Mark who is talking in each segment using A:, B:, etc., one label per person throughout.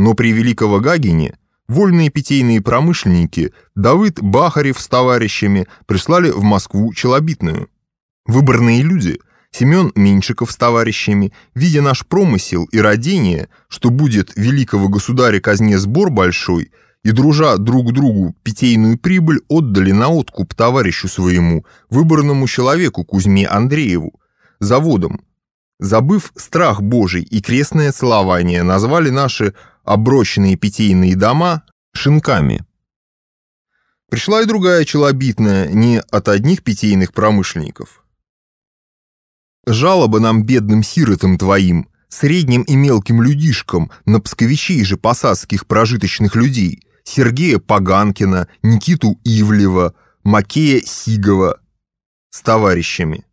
A: Но при Великого Гагине вольные питейные промышленники Давыд Бахарев с товарищами прислали в Москву челобитную. Выборные люди Семен Меньшиков с товарищами, видя наш промысел и родение, что будет великого государя казне сбор большой, и, дружа друг другу питейную прибыль, отдали на откуп товарищу своему, выборному человеку Кузьме Андрееву, заводом. Забыв страх Божий и крестное целование, назвали наши оброщенные питейные дома шинками. Пришла и другая челобитная не от одних питейных промышленников. Жалоба нам, бедным сиротам твоим, средним и мелким людишкам, на псковичей же посадских прожиточных людей, Сергея Поганкина, Никиту Ивлева, Макея Сигова с товарищами.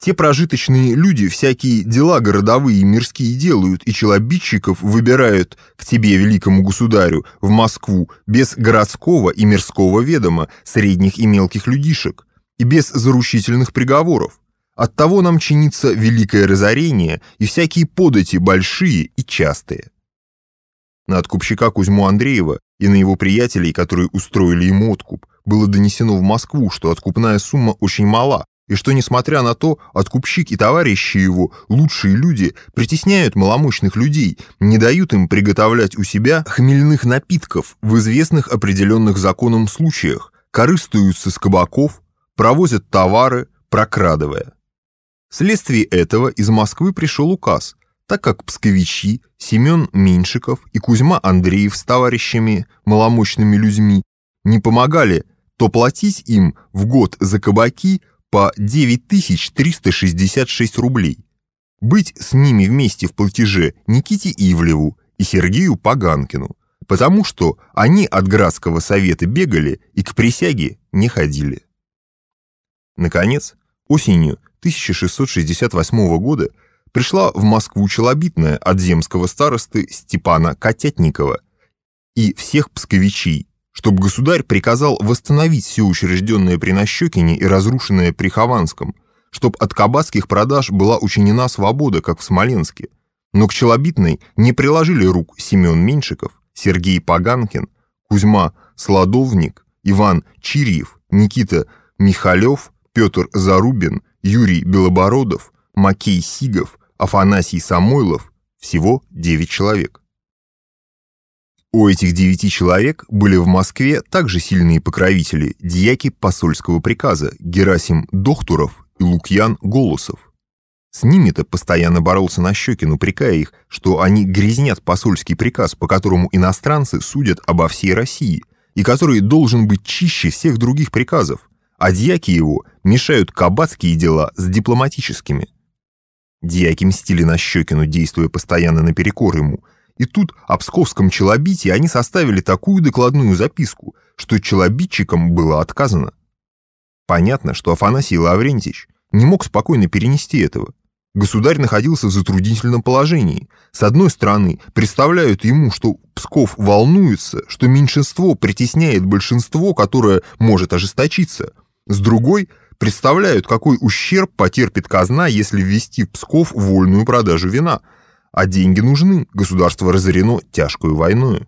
A: Те прожиточные люди всякие дела городовые и мирские делают, и челобитчиков выбирают к тебе, великому государю, в Москву, без городского и мирского ведома средних и мелких людишек, и без заручительных приговоров. Оттого нам чинится великое разорение и всякие подати большие и частые. На откупщика Кузьму Андреева и на его приятелей, которые устроили ему откуп, было донесено в Москву, что откупная сумма очень мала, и что, несмотря на то, откупщик и товарищи его, лучшие люди, притесняют маломощных людей, не дают им приготовлять у себя хмельных напитков в известных определенных законом случаях, корыстуются с кабаков, провозят товары, прокрадывая. Вследствие этого из Москвы пришел указ, так как псковичи Семен Меньшиков и Кузьма Андреев с товарищами, маломощными людьми, не помогали то платить им в год за кабаки по 9366 рублей. Быть с ними вместе в платеже Никите Ивлеву и Сергею Поганкину, потому что они от Градского совета бегали и к присяге не ходили. Наконец, осенью 1668 года пришла в Москву челобитная от земского старосты Степана Котятникова и всех псковичей чтобы государь приказал восстановить все учрежденное при Нащекине и разрушенное при Хованском, чтобы от кабацких продаж была учинена свобода, как в Смоленске. Но к Челобитной не приложили рук Семен Меньшиков, Сергей Поганкин, Кузьма Сладовник, Иван Чирьев, Никита Михалев, Петр Зарубин, Юрий Белобородов, Макей Сигов, Афанасий Самойлов, всего 9 человек. У этих девяти человек были в Москве также сильные покровители, дьяки посольского приказа Герасим Дохтуров и Лукьян Голосов. С ними-то постоянно боролся Нащекин, упрекая их, что они грязнят посольский приказ, по которому иностранцы судят обо всей России, и который должен быть чище всех других приказов, а дьяки его мешают кабацкие дела с дипломатическими. Дьяки мстили Нащекину, действуя постоянно наперекор ему – и тут о псковском челобите они составили такую докладную записку, что челобитчикам было отказано. Понятно, что Афанасий Лаврентьевич не мог спокойно перенести этого. Государь находился в затруднительном положении. С одной стороны, представляют ему, что Псков волнуется, что меньшинство притесняет большинство, которое может ожесточиться. С другой, представляют, какой ущерб потерпит казна, если ввести в Псков вольную продажу вина – а деньги нужны, государство разорено тяжкую войною.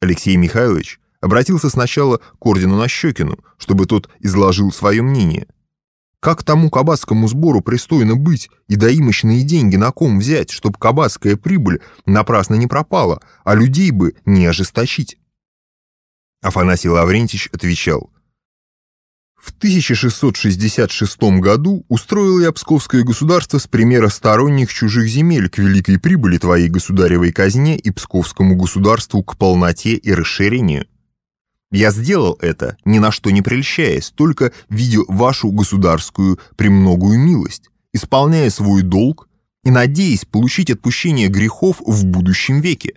A: Алексей Михайлович обратился сначала к ордену Нащекину, чтобы тот изложил свое мнение. Как тому кабацкому сбору пристойно быть и доимочные деньги на ком взять, чтобы кабацкая прибыль напрасно не пропала, а людей бы не ожесточить? Афанасий Лаврентьевич отвечал, в 1666 году устроил я Псковское государство с примера сторонних чужих земель к великой прибыли твоей государевой казне и Псковскому государству к полноте и расширению. Я сделал это, ни на что не прельщаясь, только видя вашу государскую премногую милость, исполняя свой долг и надеясь получить отпущение грехов в будущем веке.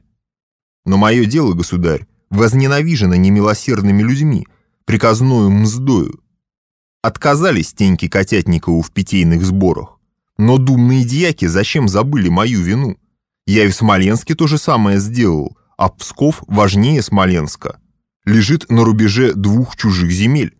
A: Но мое дело, государь, возненавижено немилосердными людьми, приказною мздою, Отказались теньки Котятникову в питейных сборах. Но думные дьяки зачем забыли мою вину? Я и в Смоленске то же самое сделал, а Псков важнее Смоленска. Лежит на рубеже двух чужих земель.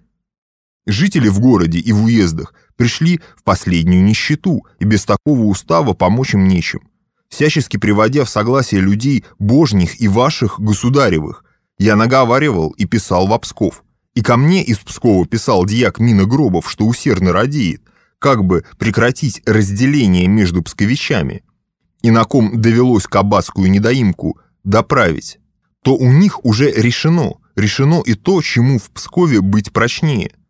A: Жители в городе и в уездах пришли в последнюю нищету, и без такого устава помочь им нечем. всячески приводя в согласие людей божних и ваших государевых, я наговаривал и писал в Псков. И ко мне из Пскова писал дьяк Мина Гробов, что усердно радеет, как бы прекратить разделение между псковичами. И на ком довелось кабацкую недоимку доправить, то у них уже решено, решено и то, чему в Пскове быть прочнее –